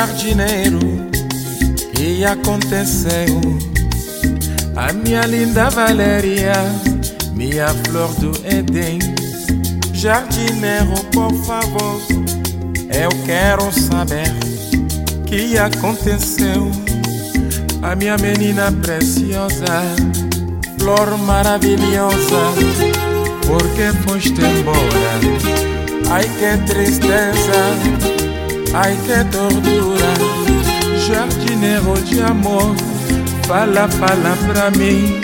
jardineiro, que aconteceu? A minha linda Valéria, minha flor do Éden. Jardineiro, por favor, eu quero saber que aconteceu. A minha menina preciosa, flor maravilhosa, porque foste embora. Ai que tristeza, ai que tortura. Jardineiro de amor, fala, fala pra mim.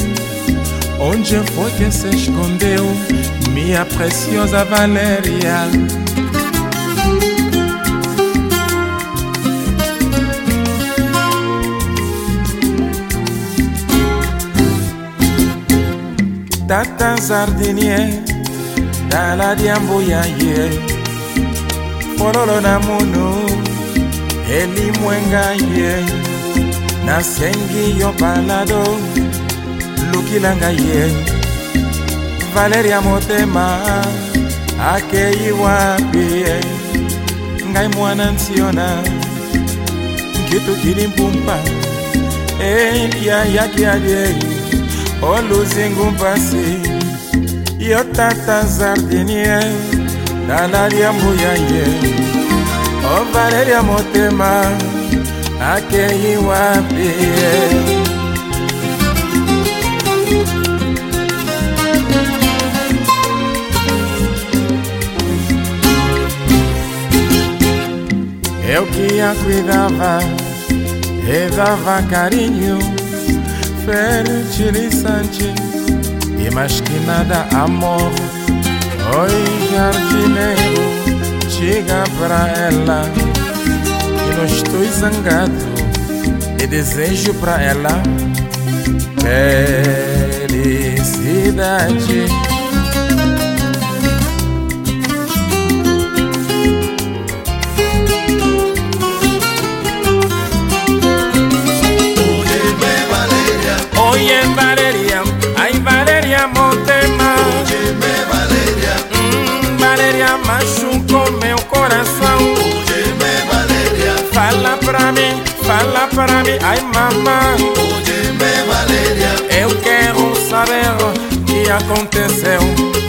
Onde foi que se escondeu minha preciosa Valéria? Tata Zardinier, Dala Diamboyaye, Fololo na Munu, Eli Mwengaye, Nasengi yo balado, Lukilanga ye, Valeria Motema, Akei wapi, Ngai mwana nsiona, Kitu kilimpumpa, Elia yakiadie, oluzingu mpasi yo tata zardinie dalalia mbuya ye o valeria motema akei wapi eu que a cuidava dava carinho fertilizante e mais que nada amor. Oi, jardineiro, diga pra ela que não estou zangado e desejo pra ela felicidade. Pra mim, ai mamãe óyeme, Valeria, Eu quero saber o que aconteceu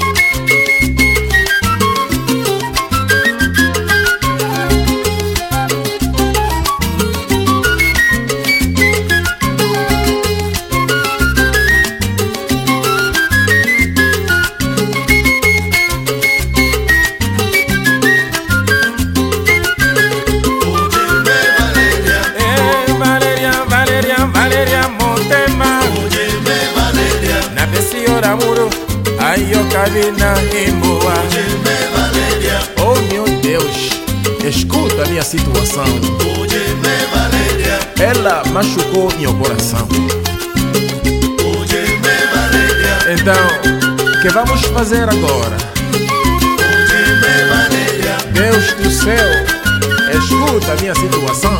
muro, ai eu cabina em boa óyeme, Valeria, Oh meu Deus, escuta a minha situação. Ela machucou meu coração. Então, o que vamos fazer agora? Deus do céu, escuta a minha situação